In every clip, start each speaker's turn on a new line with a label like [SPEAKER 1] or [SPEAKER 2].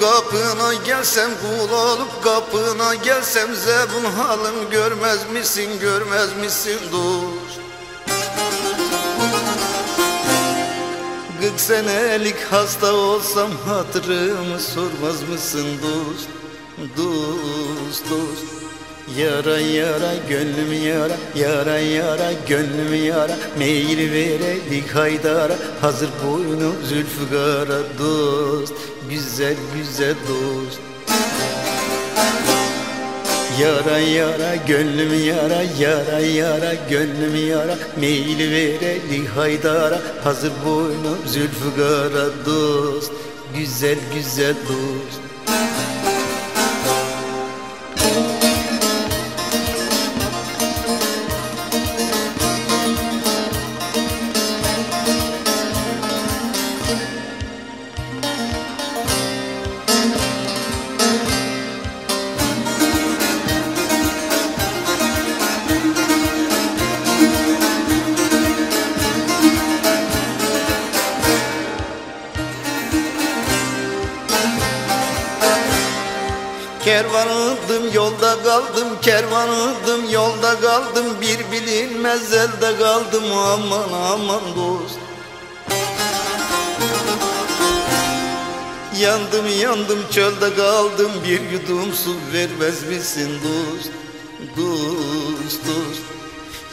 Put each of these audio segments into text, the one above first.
[SPEAKER 1] kapına gelsem Kul olup kapına gelsem Zebun halım görmez misin görmez misin dost? Kırk senelik hasta olsam hatırımı sormaz mısın dost? Dost dost. Yara yara gönlüm yara Yara yara gönlüm yara. Meyil verelik haydara Hazır boynu zülfügara dost Güzel güzel dost. Yara yara gönlüm yara yara yara gönlüm yara. Meyil vereli haydara hazır boynu zülfügara dost. Güzel güzel dost Kervanıydım yolda kaldım Kervanıydım yolda kaldım Bir bilinmez elde kaldım. Aman aman dost. Yandım yandım çölde kaldım Bir yudum su vermez misin dost? Dost dost.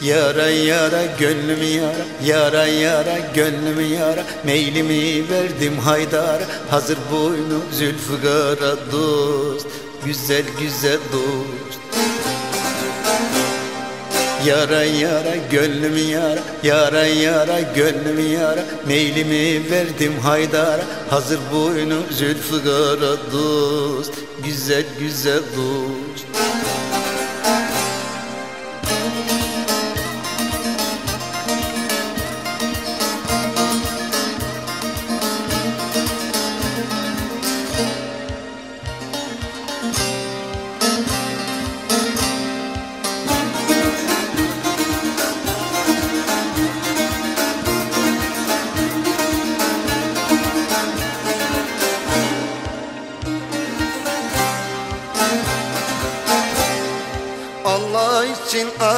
[SPEAKER 1] Yara yara gönlüm yara Yara yara gönlüm yara. Meylimi verdim haydar Hazır boynu zülfügara dost Güzel güzel dost. Yara yara gönlüm yara. Yara yara gönlüm yara. Meylimi verdim haydara. Hazır boynu zülfügara dost. Güzel güzel dost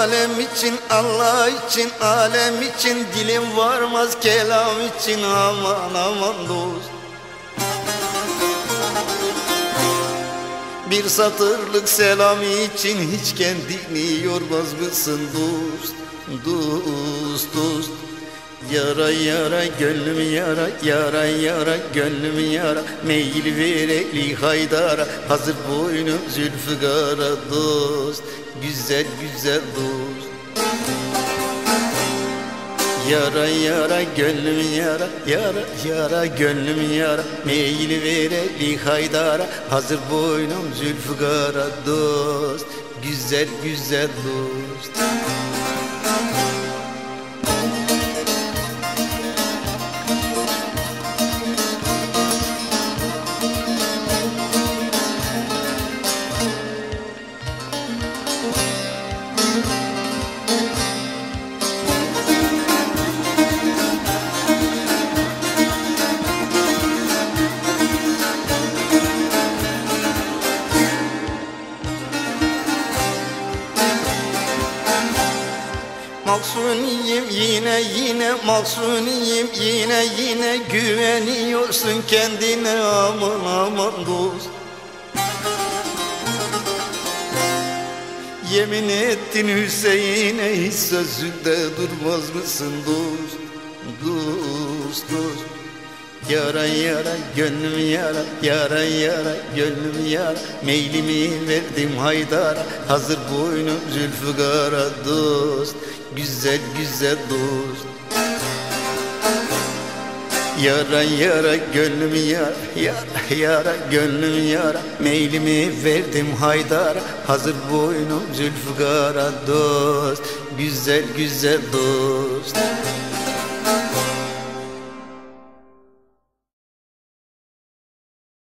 [SPEAKER 1] alem için, Allah için, alem için Dilim varmaz kelam için. Aman aman dost. Bir satırlık selam için hiç kendini yormaz mısın dost? Dost dost. Yara yara gönlüm yara yara yara gönlüm yara. Meyil vereli haydara hazır boynum zülfügara dost Güzel güzel dost. Yara yara gönlüm yara yara yara gönlüm yara. Meyil vereli haydara hazır boynum zülfügara dost. Güzel güzel dost Mahsuniyim yine yine mahsuniyim yine yine güveniyorsun kendine. Aman aman dost. Yemin ettin Hüseyin'e hiç sözünde durmaz mısın dost? Dost dost Yara yara gönlüm yara Yara yara gönlüm yara. Meylimi verdim haydara Hazır boynum zülfügara dost. Güzel güzel dost. Yara yara gönlüm yara Yara yara gönlüm yara. Meylimi verdim haydara Hazır boynum zülfügara dost. Güzel güzel dost